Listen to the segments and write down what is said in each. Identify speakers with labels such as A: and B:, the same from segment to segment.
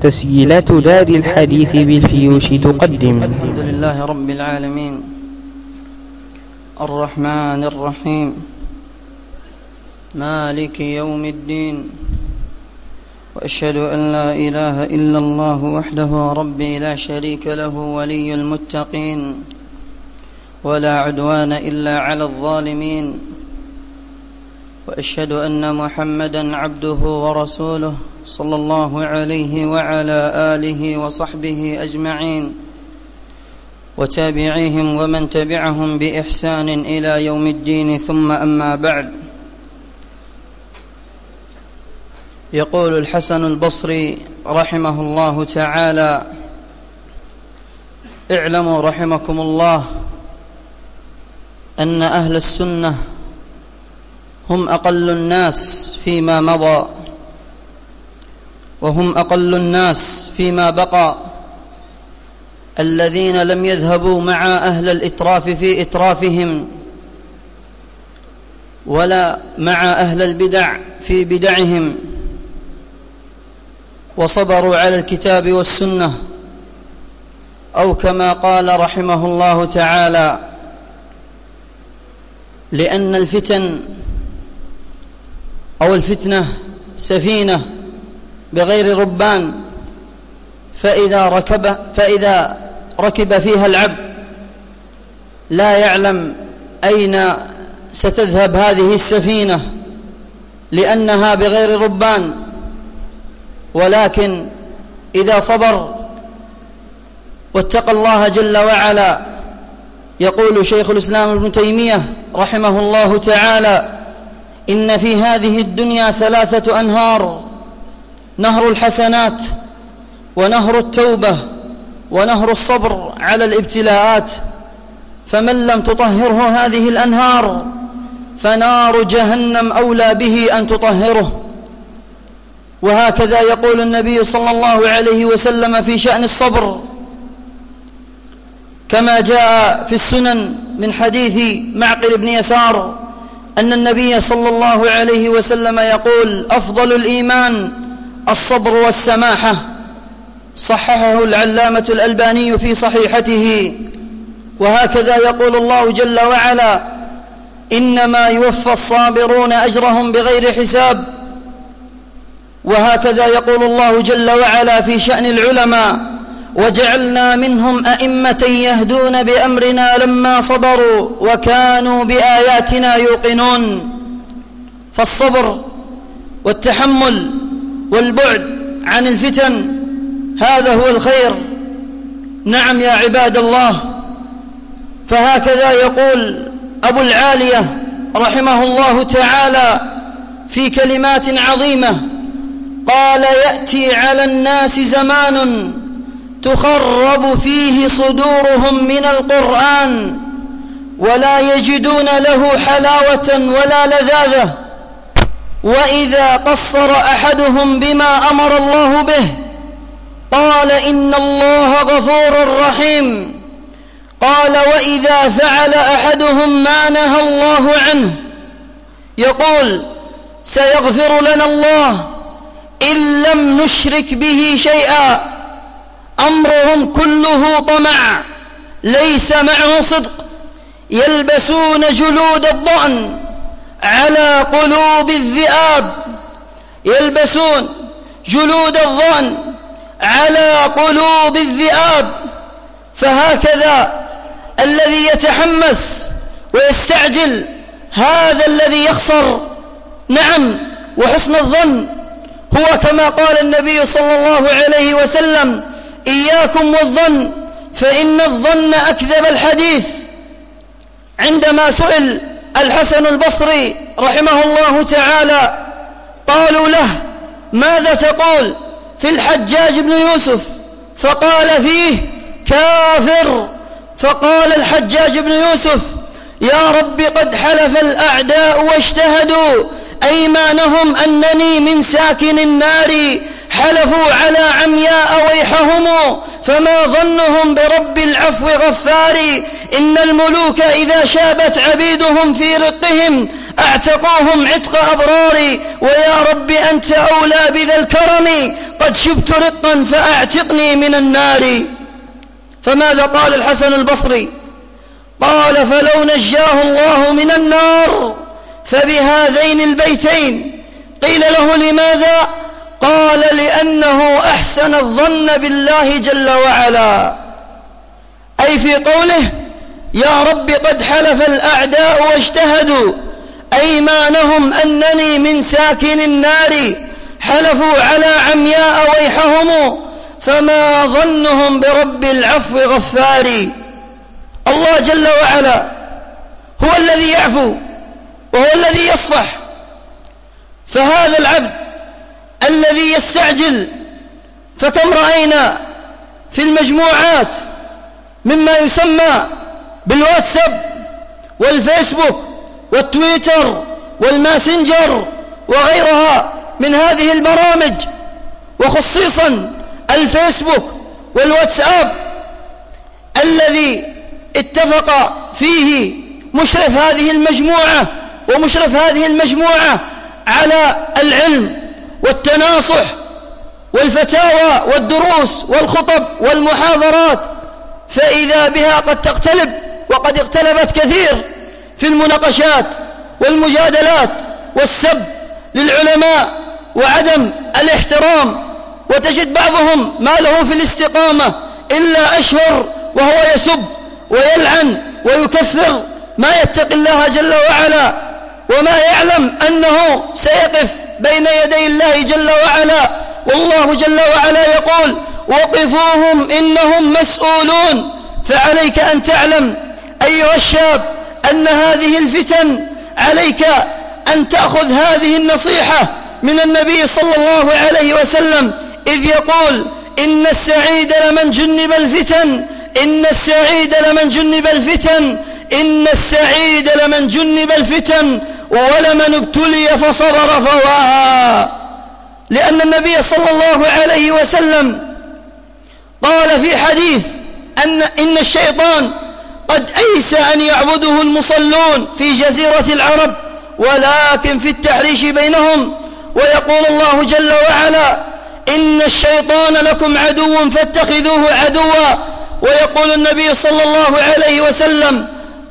A: تسجيلات دار الحديث بالفيوش تقدم.
B: الحمد لله رب العالمين الرحمن الرحيم مالك يوم الدين وأشهد أن لا إله إلا الله وحده ربي لا شريك له ولي المتقين ولا عدوان إلا على الظالمين وأشهد أن محمدا عبده ورسوله صلى الله عليه وعلى آله وصحبه أجمعين وتابعيهم ومن تبعهم بإحسان إلى يوم الدين ثم أما بعد. يقول الحسن البصري رحمه الله تعالى اعلموا رحمكم الله أن أهل السنة هم أقل الناس فيما مضى وهم أقل الناس فيما بقى. الذين لم يذهبوا مع أهل الإتراف في إترافهم ولا مع أهل البدع في بدعهم. وصبروا على الكتاب والسنة أو كما قال رحمه الله تعالى لأن الفتن أو الفتنة سفينة بغير ربان فإذا ركب فإذا ركب فيها العبد لا يعلم أين ستذهب هذه السفينة لأنها بغير ربان. ولكن إذا صبر واتقى الله جل وعلا يقول شيخ الإسلام ابن تيمية رحمه الله تعالى إن في هذه الدنيا ثلاثة أنهار نهر الحسنات ونهر التوبة ونهر الصبر على الابتلاءات فمن لم تطهره هذه الأنهار فنار جهنم أولى به أن تطهره. وهكذا يقول النبي صلى الله عليه وسلم في شأن الصبر كما جاء في السنن من حديث معقل بن يسار أن النبي صلى الله عليه وسلم يقول أفضل الإيمان الصبر والسماحة. صححه العلامة الألباني في صحيحته. وهكذا يقول الله جل وعلا إنما يوفى الصابرون أجرهم بغير حساب. وهكذا يقول الله جل وعلا في شأن العلماء وجعلنا منهم أئمة يهدون بأمرنا لما صبروا وكانوا بآياتنا يوقنون. فالصبر والتحمل والبعد عن الفتن هذا هو الخير. نعم يا عباد الله. فهكذا يقول أبو العالية رحمه الله تعالى في كلمات عظيمة قال يأتي على الناس زمان تخرب فيه صدورهم من القرآن ولا يجدون له حلاوة ولا لذاذة وإذا قصر أحدهم بما أمر الله به قال إن الله غفور رحيم قال وإذا فعل أحدهم ما نهى الله عنه يقول سيغفر لنا الله إن لم نشرك به شيئا أمرهم كله طمع ليس معه صدق يلبسون جلود الضأن على قلوب الذئاب يلبسون جلود الضأن على قلوب الذئاب فهكذا الذي يتحمس ويستعجل هذا الذي يخسر. نعم وحسن الظن هو كما قال النبي صلى الله عليه وسلم إياكم والظن فإن الظن أكذب الحديث. عندما سئل الحسن البصري رحمه الله تعالى قالوا له ماذا تقول في الحجاج بن يوسف؟ فقال فيه كافر. فقال الحجاج بن يوسف يا رب قد حلف الأعداء واجتهدوا أيمانهم أنني من ساكن النار حلفوا على عمياء ويحهم فما ظنهم برب العفو غفار. إن الملوك إذا شابت عبيدهم في رقهم أعتقوهم عتق أبراري ويا رب أنت أولى بذا الكرم قد شبت رقا فأعتقني من النار. فماذا قال الحسن البصري؟ قال فلو نجاه الله من النار فبهذين البيتين. قيل له لماذا؟ قال لأنه أحسن الظن بالله جل وعلا. أي في قوله يا رب قد حلف الأعداء واجتهدوا. أيمانهم أنني من ساكن النار حلفوا على عمياء ويحهم فما ظنهم برب العفو غفار. الله جل وعلا هو الذي يعفو وهو الذي يصفح فهذا العبد الذي يستعجل فكم رأينا في المجموعات مما يسمى بالواتساب والفيسبوك والتويتر والماسنجر وغيرها من هذه البرامج وخصيصا الفيسبوك والواتساب الذي اتفق فيه مشرف هذه المجموعة ومشرف هذه المجموعة على العلم. والتناصح والفتاوى والدروس والخطب والمحاضرات فإذا بها قد تقتلب وقد اقتلبت كثير في المناقشات والمجادلات والسب للعلماء وعدم الاحترام وتجد بعضهم ما له في الاستقامة إلا أشهر وهو يسب ويلعن ويكفر ما يتقي الله جل وعلا وما يعلم أنه سيقف بين يدي الله جل وعلا والله جل وعلا يقول وقفوهم إنهم مسؤولون. فعليك أن تعلم أيها الشاب أن هذه الفتن عليك أن تأخذ هذه النصيحة من النبي صلى الله عليه وسلم إذ يقول إن السعيد لمن جنب الفتن إن السعيد لمن جنب الفتن إن السعيد لمن جنب الفتن. ولمن ابتلي فصبر فواها لأن النبي صلى الله عليه وسلم قال في حديث أن إن الشيطان قد أيسى أن يعبده المصلون في جزيرة العرب ولكن في التحريش بينهم ويقول الله جل وعلا إن الشيطان لكم عدو فاتخذوه عدوا ويقول النبي صلى الله عليه وسلم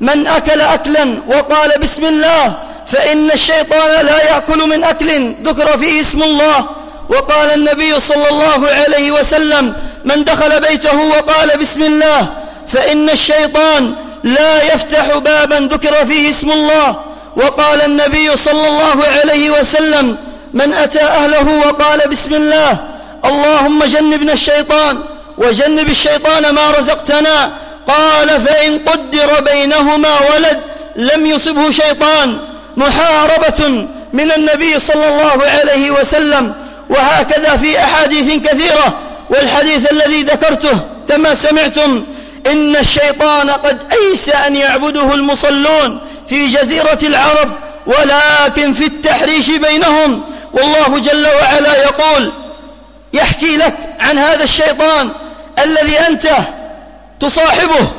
B: من أكل أكلا وقال بسم الله فإن الشيطان لا يأكل من أكل ذكر فيه اسم الله وقال النبي صلى الله عليه وسلم من دخل بيته وقال بسم الله فإن الشيطان لا يفتح بابا ذكر فيه اسم الله وقال النبي صلى الله عليه وسلم من أتى أهله وقال بسم الله اللهم جنبنا الشيطان وجنب الشيطان ما رزقتنا قال فإن قدر بينهما ولد لم يصبه شيطان محاربة من النبي صلى الله عليه وسلم وهكذا في أحاديث كثيرة والحديث الذي ذكرته كما سمعتم إن الشيطان قد أيس أن يعبده المصلون في جزيرة العرب ولكن في التحريش بينهم. والله جل وعلا يقول يحكي لك عن هذا الشيطان الذي أنت تصاحبه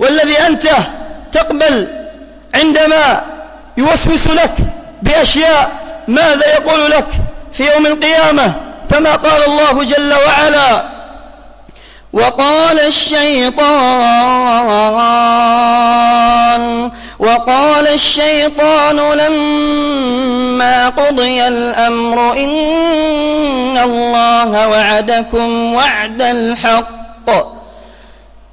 B: والذي أنت تقبل عندما يوسوس لك بأشياء ماذا يقول لك في يوم القيامة؟ كما قال الله جل وعلا وقال الشيطان وقال الشيطان لما قضي الأمر إن الله وعدكم وعد الحق.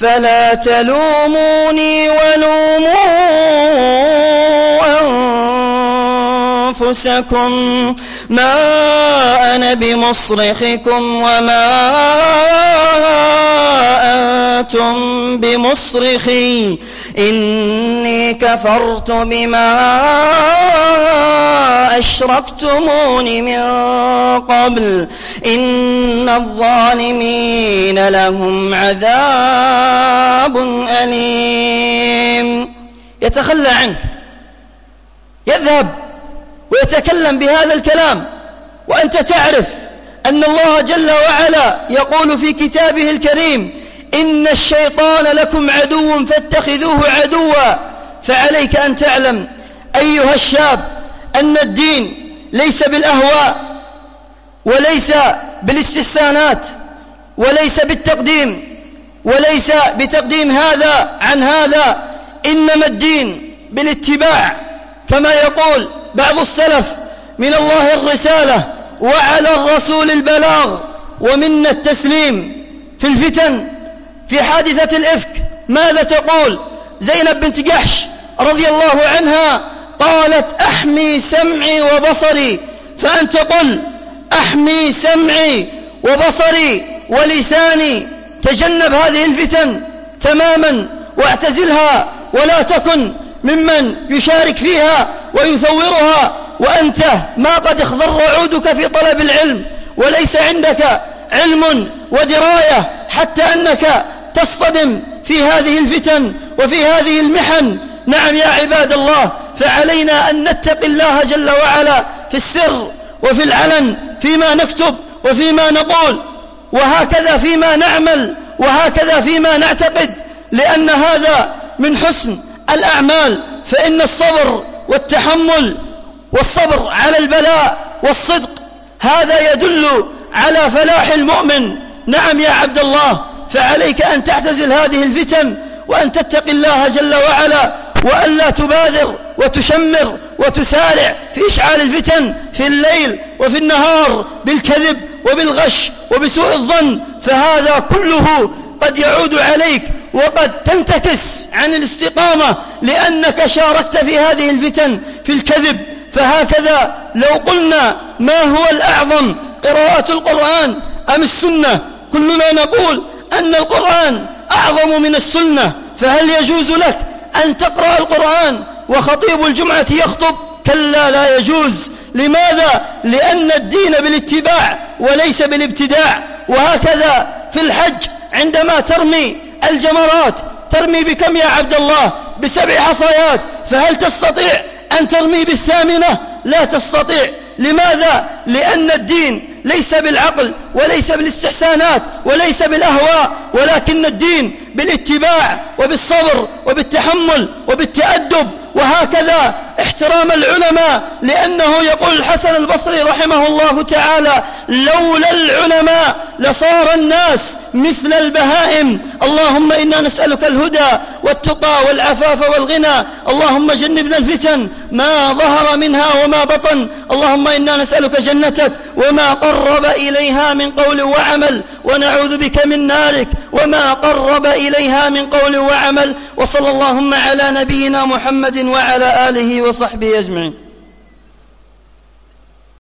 B: فلا تلوموني ولوموا أنفسكم ما أنا بمصرخكم وما أنتم بمصرخي إني كفرت بما أشركتمون من قبل. إن الظالمين لهم عذاب أليم. يتخلى عنك. يذهب ويتكلم بهذا الكلام. وأنت تعرف أن الله جل وعلا يقول في كتابه الكريم إن الشيطان لكم عدو فاتخذوه عدوا فعليك أن تعلم. أيها الشاب أن الدين ليس بالأهواء وليس بالاستحسانات وليس بالتقديم وليس بتقديم هذا عن هذا إنما الدين بالاتباع كما يقول بعض السلف من الله الرسالة وعلى الرسول البلاغ ومنا التسليم في الفتن في حادثة الإفك ماذا تقول؟ زينب بنت جحش رضي الله عنها قالت أحمي سمعي وبصري. فأنت قل أحمي سمعي وبصري ولساني. تجنب هذه الفتن تماما واعتزلها ولا تكن ممن يشارك فيها ويثورها. وأنت ما قد اخضر عودك في طلب العلم وليس عندك علم ودراية حتى أنك تصطدم في هذه الفتن وفي هذه المحن نعم يا عباد الله فعلينا أن نتق الله جل وعلا في السر وفي العلن فيما نكتب وفيما نقول وهكذا فيما نعمل وهكذا فيما نعتقد لأن هذا من حسن الأعمال فإن الصبر والتحمل والصبر على البلاء والصدق هذا يدل على فلاح المؤمن نعم يا عبد الله فعليك أن تعتزل هذه الفتن وأن تتقي الله جل وعلا وأن لا تبادر وتشمر وتسارع في إشعال الفتن في الليل وفي النهار بالكذب وبالغش وبسوء الظن فهذا كله قد يعود عليك وقد تنتكس عن الاستقامة لأنك شاركت في هذه الفتن في الكذب فهكذا لو قلنا ما هو الأعظم قراءة القرآن أم السنة كلنا نقول أن القرآن أعظم من السنة فهل يجوز لك أن تقرأ القرآن وخطيب الجمعة يخطب؟ كلا لا يجوز. لماذا؟ لأن الدين بالاتباع وليس بالابتداع. وهكذا في الحج عندما ترمي الجمرات ترمي بكم يا عبد الله؟ بسبع حصيات فهل تستطيع أن ترمي بالثامنة؟ لا تستطيع. لماذا؟ لأن الدين ليس بالعقل وليس بالاستحسانات وليس بالأهواء ولكن الدين بالاتباع وبالصبر وبالتحمل وبالتأدب وهكذا احترام العلماء لأنه يقول الحسن البصري رحمه الله تعالى لولا العلماء لصار الناس مثل البهائم. اللهم إنا نسألك الهدى والتقى والعفاف والغنى. اللهم جنبنا الفتن ما ظهر منها وما بطن. اللهم إنا نسألك جنتك وما قرب إليها من قول وعمل. ونعوذ بك من نارك وما قرب إليها من قول وعمل. وصلى اللهم على نبينا محمد وعلى آله وسلم وصحبه أجمعين.